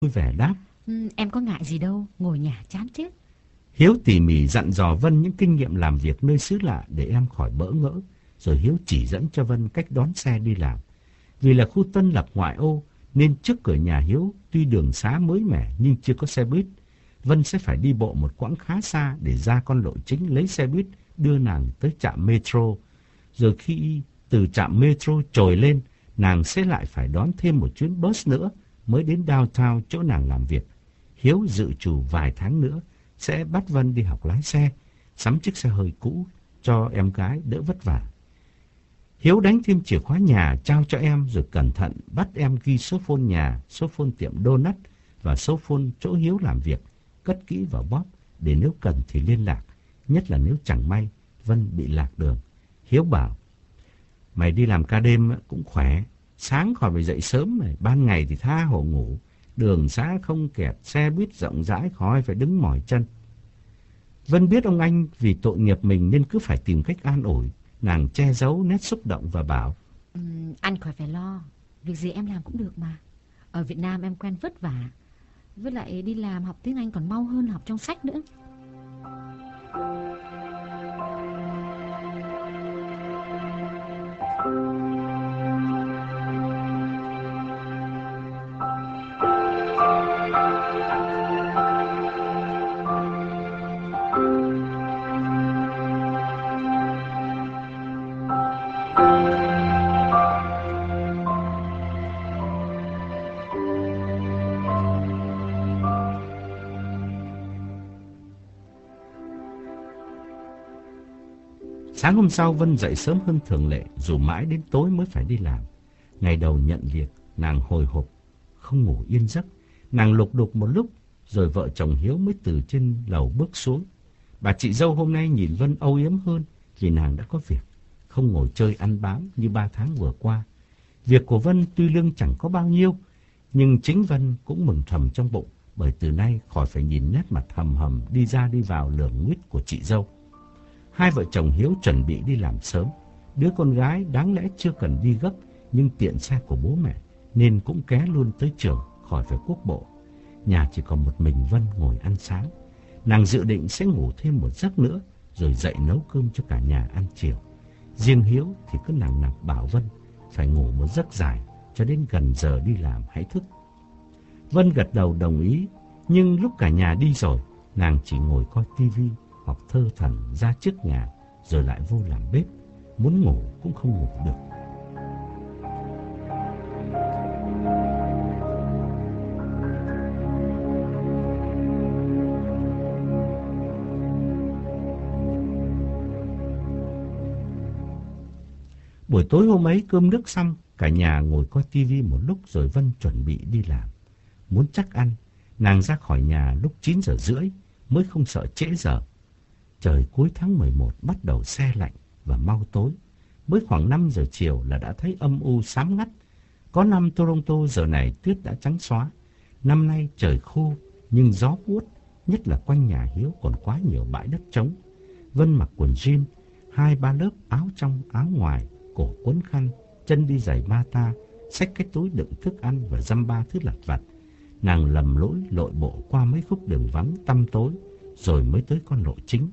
vui vẻ đáp. Ừ, em có ngại gì đâu, ngồi nhà chán chết. Hiếu tỉ mỉ dặn dò Vân những kinh nghiệm làm việc nơi xứ lạ để em khỏi bỡ ngỡ, rồi Hiếu chỉ dẫn cho Vân cách đón xe đi làm. Vì là khu tân lập ngoại ô, nên trước cửa nhà Hiếu tuy đường xá mới mẻ nhưng chưa có xe buýt. Vân sẽ phải đi bộ một quãng khá xa để ra con lộ chính lấy xe buýt đưa nàng tới trạm metro. Rồi khi từ trạm metro trồi lên, nàng sẽ lại phải đón thêm một chuyến bus nữa mới đến downtown chỗ nàng làm việc. Hiếu dự trù vài tháng nữa sẽ bắt Vân đi học lái xe, sắm chiếc xe hơi cũ cho em gái đỡ vất vả. Hiếu đánh thêm chìa khóa nhà trao cho em rồi cẩn thận bắt em ghi số phone nhà, số phone tiệm donut và số phone chỗ Hiếu làm việc, cất kỹ vào bóp để nếu cần thì liên lạc, nhất là nếu chẳng may Vân bị lạc đường. Hiếu bảo, mày đi làm ca đêm cũng khỏe, sáng khỏi phải dậy sớm này, ban ngày thì tha hồ ngủ, đường xá không kẹt, xe buýt rộng rãi khỏi phải đứng mỏi chân. Vân biết ông anh vì tội nghiệp mình nên cứ phải tìm cách an ủi. Nàng che giấu nét xúc động và bảo. Ừ, anh khỏi phải lo, việc gì em làm cũng được mà. Ở Việt Nam em quen vất vả. Với lại đi làm học tiếng Anh còn mau hơn học trong sách nữa. Sáng hôm sau Vân dậy sớm hơn thường lệ, dù mãi đến tối mới phải đi làm. Ngày đầu nhận việc, nàng hồi hộp, không ngủ yên giấc. Nàng lục đục một lúc, rồi vợ chồng Hiếu mới từ trên lầu bước xuống. Bà chị dâu hôm nay nhìn Vân âu yếm hơn vì nàng đã có việc, không ngồi chơi ăn bám như ba tháng vừa qua. Việc của Vân tuy lương chẳng có bao nhiêu, nhưng chính Vân cũng mừng thầm trong bụng bởi từ nay khỏi phải nhìn nét mặt hầm hầm đi ra đi vào lường nguyết của chị dâu. Hai vợ chồng Hiếu chuẩn bị đi làm sớm. Đứa con gái đáng lẽ chưa cần đi gấp, nhưng tiện xe của bố mẹ, nên cũng ké luôn tới trường, khỏi phải quốc bộ. Nhà chỉ còn một mình Vân ngồi ăn sáng. Nàng dự định sẽ ngủ thêm một giấc nữa, rồi dậy nấu cơm cho cả nhà ăn chiều. Riêng Hiếu thì cứ nặng nặng bảo Vân phải ngủ một giấc dài, cho đến gần giờ đi làm hãy thức. Vân gật đầu đồng ý, nhưng lúc cả nhà đi rồi, nàng chỉ ngồi coi tivi hoặc thơ thần ra trước nhà rồi lại vô làm bếp, muốn ngủ cũng không ngủ được. Buổi tối hôm ấy cơm nước xong, cả nhà ngồi coi tivi một lúc rồi Vân chuẩn bị đi làm. Muốn chắc ăn, nàng ra khỏi nhà lúc 9 giờ rưỡi mới không sợ trễ giờ Trời cuối tháng 11 bắt đầu xe lạnh và mau tối. Mới khoảng 5 giờ chiều là đã thấy âm u sám ngắt. Có năm Toronto giờ này tuyết đã trắng xóa. Năm nay trời khô nhưng gió buốt, nhất là quanh nhà Hiếu còn quá nhiều bãi đất trống. Vân mặc quần jean, hai ba lớp áo trong áo ngoài, cổ quấn khăn, chân đi giày ba ta, xách cái túi đựng thức ăn và dăm ba thứ lặt vặt. Nàng lầm lỗi lội bộ qua mấy khúc đường vắng tăm tối, rồi mới tới con lộ chính.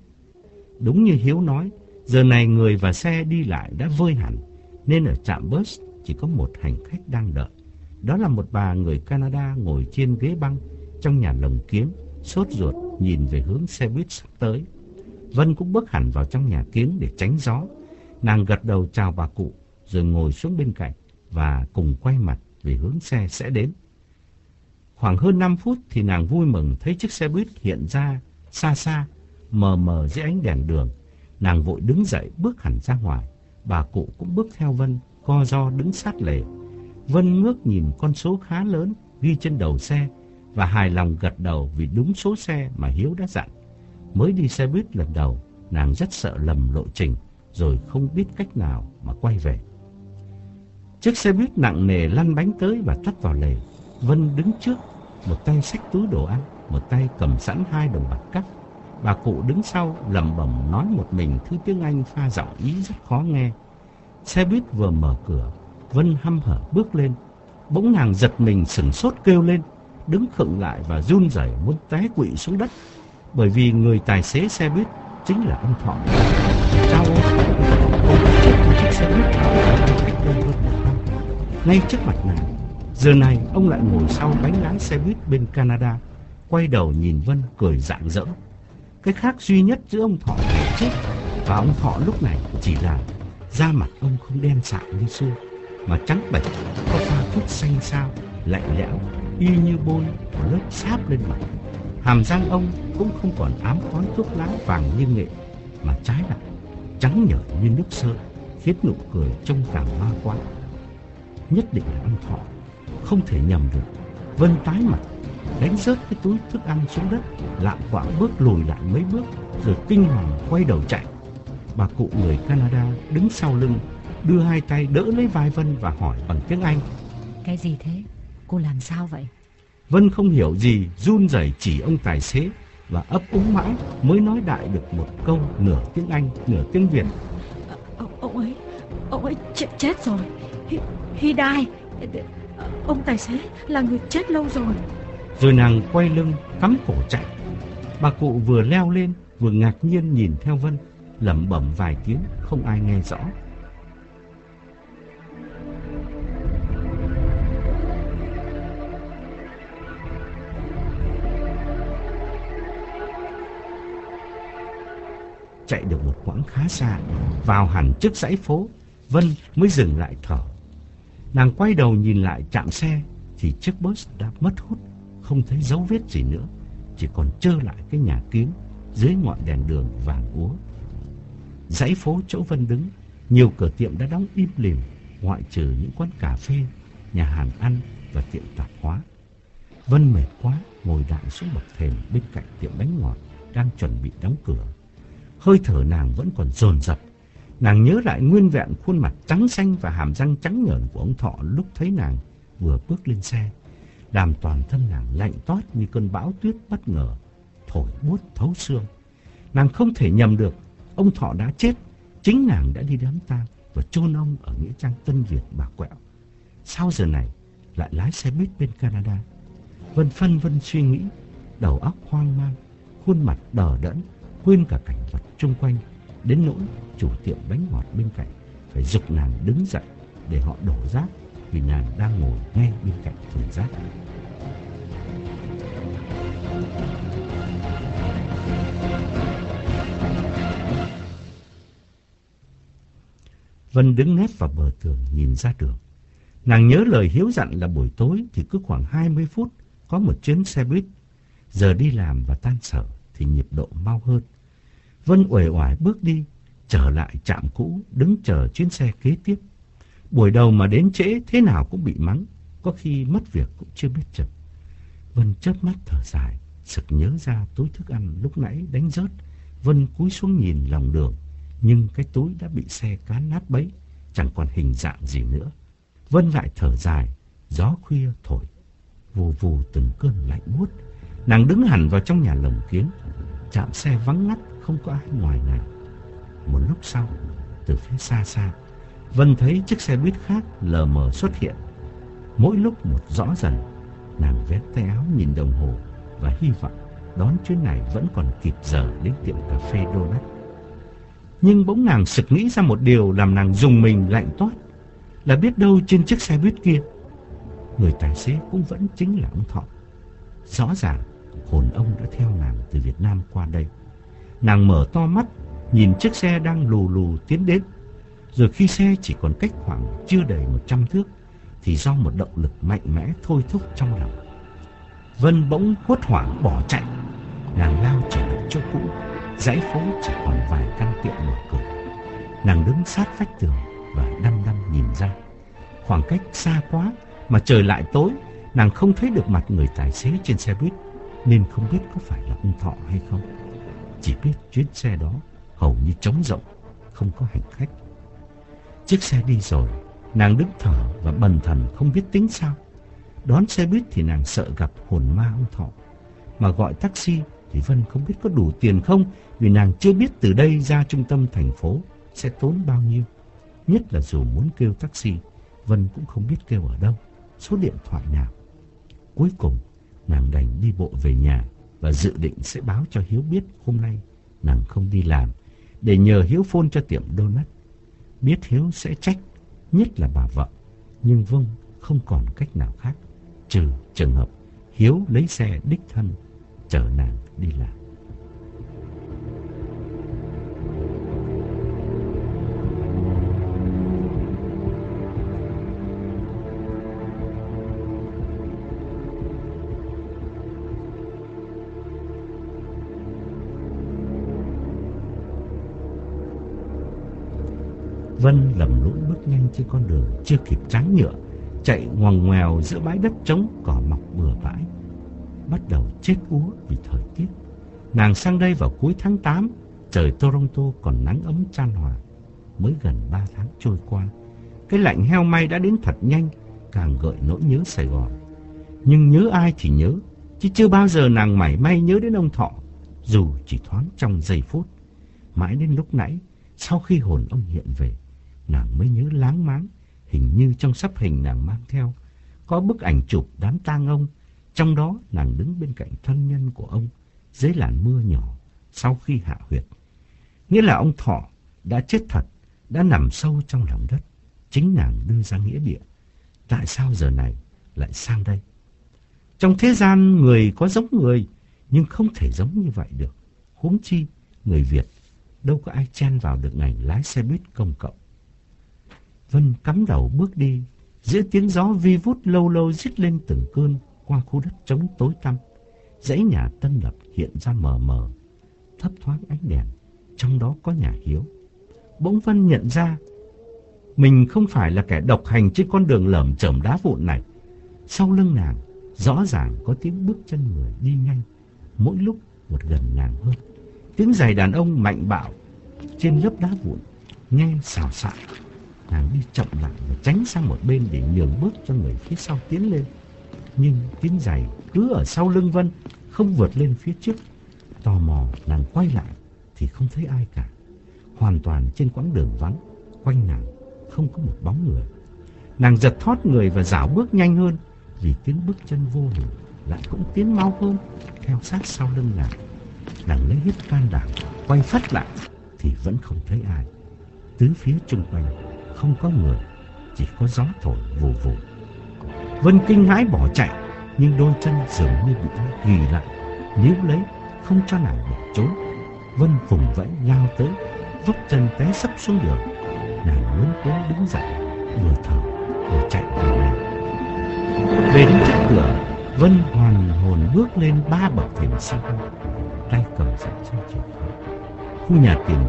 Đúng như Hiếu nói, giờ này người và xe đi lại đã vơi hẳn, nên ở trạm bus chỉ có một hành khách đang đợi. Đó là một bà người Canada ngồi trên ghế băng trong nhà lồng kiến, sốt ruột nhìn về hướng xe buýt sắp tới. Vân cũng bước hẳn vào trong nhà kiến để tránh gió. Nàng gật đầu chào bà cụ, rồi ngồi xuống bên cạnh và cùng quay mặt về hướng xe sẽ đến. Khoảng hơn 5 phút thì nàng vui mừng thấy chiếc xe buýt hiện ra xa xa mờ mờ dưới ánh đèn đường. Nàng vội đứng dậy bước hẳn ra ngoài. Bà cụ cũng bước theo Vân, co do đứng sát lề. Vân ngước nhìn con số khá lớn ghi trên đầu xe và hài lòng gật đầu vì đúng số xe mà Hiếu đã dặn. Mới đi xe buýt lần đầu, nàng rất sợ lầm lộ trình, rồi không biết cách nào mà quay về. Chiếc xe buýt nặng nề lăn bánh tới và tắt vào lề. Vân đứng trước, một tay xách túi đồ ăn, một tay cầm sẵn hai đồng bạc cắt. Bà cụ đứng sau lẩm bẩm nói một mình thứ tiếng Anh pha giọng ý rất khó nghe. Xe buýt vừa mở cửa, Vân hăm hở bước lên. Bỗng nàng giật mình sừng sốt kêu lên. đứng khựng lại và run rẩy muốn té quỵ xuống đất. Bởi vì người tài xế xe buýt chính là ông Thọ. Trao ông chết chiếc xe buýt hơn một năm. Ngay trước mặt nàng, giờ này ông lại ngồi sau bánh lái xe buýt bên Canada, quay đầu nhìn Vân cười rạng rỡ. Cái khác duy nhất giữa ông Thọ và chết và ông Thọ lúc này chỉ là da mặt ông không đen sạm như xưa, mà trắng bệch, có pha chút xanh xao, lạnh lẽo, y như bôi một lớp sáp lên mặt. Hàm răng ông cũng không còn ám khói thuốc lá vàng như nghệ, mà trái lại, trắng nhợt như nước sơn khiến nụ cười trông càng ma quá nhất định là ông thọ không thể nhầm được vân tái mặt đánh rớt cái túi thức ăn xuống đất lạng quạng bước lùi lại mấy bước rồi kinh hoàng quay đầu chạy bà cụ người Canada đứng sau lưng đưa hai tay đỡ lấy vai Vân và hỏi bằng tiếng Anh. Cái gì thế? Cô làm sao vậy? Vân không hiểu gì, run rẩy chỉ ông tài xế và ấp úng mãi mới nói đại được một câu nửa tiếng Anh, nửa tiếng Việt. À, ông, ông ấy, ông ấy chết, chết rồi. He, he died. Ông tài xế là người chết lâu rồi. Rồi nàng quay lưng, cắm cổ chạy. Bà cụ vừa leo lên, vừa ngạc nhiên nhìn theo Vân, lẩm bẩm vài tiếng không ai nghe rõ. chạy được một quãng khá xa, vào hẳn trước dãy phố, Vân mới dừng lại thở. Nàng quay đầu nhìn lại chạm xe, thì chiếc bus đã mất hút, không thấy dấu vết gì nữa, chỉ còn trơ lại cái nhà kiến dưới ngọn đèn đường vàng úa. Dãy phố chỗ Vân đứng, nhiều cửa tiệm đã đóng im lìm, ngoại trừ những quán cà phê, nhà hàng ăn và tiệm tạp hóa. Vân mệt quá, ngồi đạn xuống bậc thềm bên cạnh tiệm bánh ngọt đang chuẩn bị đóng cửa. Hơi thở nàng vẫn còn dồn dập. Nàng nhớ lại nguyên vẹn khuôn mặt trắng xanh và hàm răng trắng nhợn của ông Thọ lúc thấy nàng vừa bước lên xe. Làm toàn thân nàng lạnh toát như cơn bão tuyết bất ngờ, thổi buốt thấu xương. Nàng không thể nhầm được, ông Thọ đã chết, chính nàng đã đi đám tang và chôn ông ở nghĩa trang Tân Việt bà quẹo. Sau giờ này lại lái xe buýt bên Canada. Vân phân vân suy nghĩ, đầu óc hoang mang, khuôn mặt đờ đẫn, quên cả cảnh vật chung quanh, đến nỗi chủ tiệm bánh ngọt bên cạnh phải giục nàng đứng dậy để họ đổ rác vì nàng đang ngồi ngay bên cạnh thùng rác. Vân đứng nép vào bờ tường nhìn ra đường. Nàng nhớ lời hiếu dặn là buổi tối thì cứ khoảng 20 phút có một chuyến xe buýt. Giờ đi làm và tan sở thì nhịp độ mau hơn. Vân uể oải bước đi, trở lại trạm cũ, đứng chờ chuyến xe kế tiếp. Buổi đầu mà đến trễ thế nào cũng bị mắng, có khi mất việc cũng chưa biết chừng. Vân chớp mắt thở dài, sực nhớ ra túi thức ăn lúc nãy đánh rớt. Vân cúi xuống nhìn lòng đường, nhưng cái túi đã bị xe cán nát bấy, chẳng còn hình dạng gì nữa. Vân lại thở dài, gió khuya thổi, vù vù từng cơn lạnh buốt. Nàng đứng hẳn vào trong nhà lồng kiến, chạm xe vắng ngắt không có ai ngoài nàng. Một lúc sau, từ phía xa xa, Vân thấy chiếc xe buýt khác lờ mờ xuất hiện. Mỗi lúc một rõ dần, nàng vén tay áo nhìn đồng hồ và hy vọng đón chuyến này vẫn còn kịp giờ đến tiệm cà phê Donut. Nhưng bỗng nàng sực nghĩ ra một điều làm nàng dùng mình lạnh toát, là biết đâu trên chiếc xe buýt kia, người tài xế cũng vẫn chính là ông Thọ. Rõ ràng, hồn ông đã theo nàng từ Việt Nam qua đây. Nàng mở to mắt, nhìn chiếc xe đang lù lù tiến đến. Rồi khi xe chỉ còn cách khoảng chưa đầy 100 thước, thì do một động lực mạnh mẽ thôi thúc trong lòng. Vân bỗng hốt hoảng bỏ chạy. Nàng lao trở lại chỗ cũ, dãy phố chỉ còn vài căn tiệm mở cửa. Nàng đứng sát vách tường và đăm đăm nhìn ra. Khoảng cách xa quá mà trời lại tối, nàng không thấy được mặt người tài xế trên xe buýt, nên không biết có phải là ông Thọ hay không. Chỉ biết chuyến xe đó hầu như trống rỗng, không có hành khách. Chiếc xe đi rồi, nàng đứng thở và bần thần không biết tính sao. Đón xe buýt thì nàng sợ gặp hồn ma ông Thọ. Mà gọi taxi thì Vân không biết có đủ tiền không vì nàng chưa biết từ đây ra trung tâm thành phố sẽ tốn bao nhiêu. Nhất là dù muốn kêu taxi, Vân cũng không biết kêu ở đâu, số điện thoại nào. Cuối cùng, Nàng đành đi bộ về nhà và dự định sẽ báo cho Hiếu biết hôm nay nàng không đi làm để nhờ Hiếu phôn cho tiệm donut. Biết Hiếu sẽ trách, nhất là bà vợ. Nhưng Vâng không còn cách nào khác, trừ trường hợp Hiếu lấy xe đích thân chở nàng đi làm. Vân lầm lũi bước nhanh trên con đường chưa kịp tráng nhựa, chạy ngoằn ngoèo giữa bãi đất trống cỏ mọc bừa bãi. Bắt đầu chết úa vì thời tiết. Nàng sang đây vào cuối tháng 8, trời Toronto còn nắng ấm chan hòa. Mới gần 3 tháng trôi qua, cái lạnh heo may đã đến thật nhanh, càng gợi nỗi nhớ Sài Gòn. Nhưng nhớ ai thì nhớ, chứ chưa bao giờ nàng mảy may nhớ đến ông Thọ, dù chỉ thoáng trong giây phút. Mãi đến lúc nãy, sau khi hồn ông hiện về, nàng mới nhớ láng máng, hình như trong sắp hình nàng mang theo, có bức ảnh chụp đám tang ông, trong đó nàng đứng bên cạnh thân nhân của ông, dưới làn mưa nhỏ, sau khi hạ huyệt. Nghĩa là ông Thọ đã chết thật, đã nằm sâu trong lòng đất, chính nàng đưa ra nghĩa địa. Tại sao giờ này lại sang đây? Trong thế gian người có giống người, nhưng không thể giống như vậy được. Huống chi, người Việt đâu có ai chen vào được ngành lái xe buýt công cộng. Vân cắm đầu bước đi, giữa tiếng gió vi vút lâu lâu rít lên từng cơn qua khu đất trống tối tăm. Dãy nhà tân lập hiện ra mờ mờ, thấp thoáng ánh đèn, trong đó có nhà Hiếu. Bỗng Vân nhận ra mình không phải là kẻ độc hành trên con đường lởm chởm đá vụn này. Sau lưng nàng, rõ ràng có tiếng bước chân người đi nhanh, mỗi lúc một gần nàng hơn. Tiếng giày đàn ông mạnh bạo trên lớp đá vụn, nghe xào xạc Nàng đi chậm lại và tránh sang một bên để nhường bước cho người phía sau tiến lên. Nhưng tiếng giày cứ ở sau lưng Vân, không vượt lên phía trước. Tò mò nàng quay lại thì không thấy ai cả. Hoàn toàn trên quãng đường vắng, quanh nàng không có một bóng người. Nàng giật thoát người và dảo bước nhanh hơn vì tiếng bước chân vô hình lại cũng tiến mau hơn theo sát sau lưng nàng. Nàng lấy hết can đảm quay phát lại thì vẫn không thấy ai. Tứ phía chung quanh không có người, chỉ có gió thổi vù vù. Vân kinh hãi bỏ chạy, nhưng đôi chân dường như bị nó ghi lại, níu lấy, không cho nàng bỏ trốn. Vân vùng vẫy lao tới, vấp chân té sấp xuống đường. Nàng muốn cố đứng dậy, vừa thở vừa chạy về nhà. Về đến trước cửa, Vân hoàn hồn bước lên ba bậc thềm sau tay cầm sẵn chìa khóa. Khu nhà tiền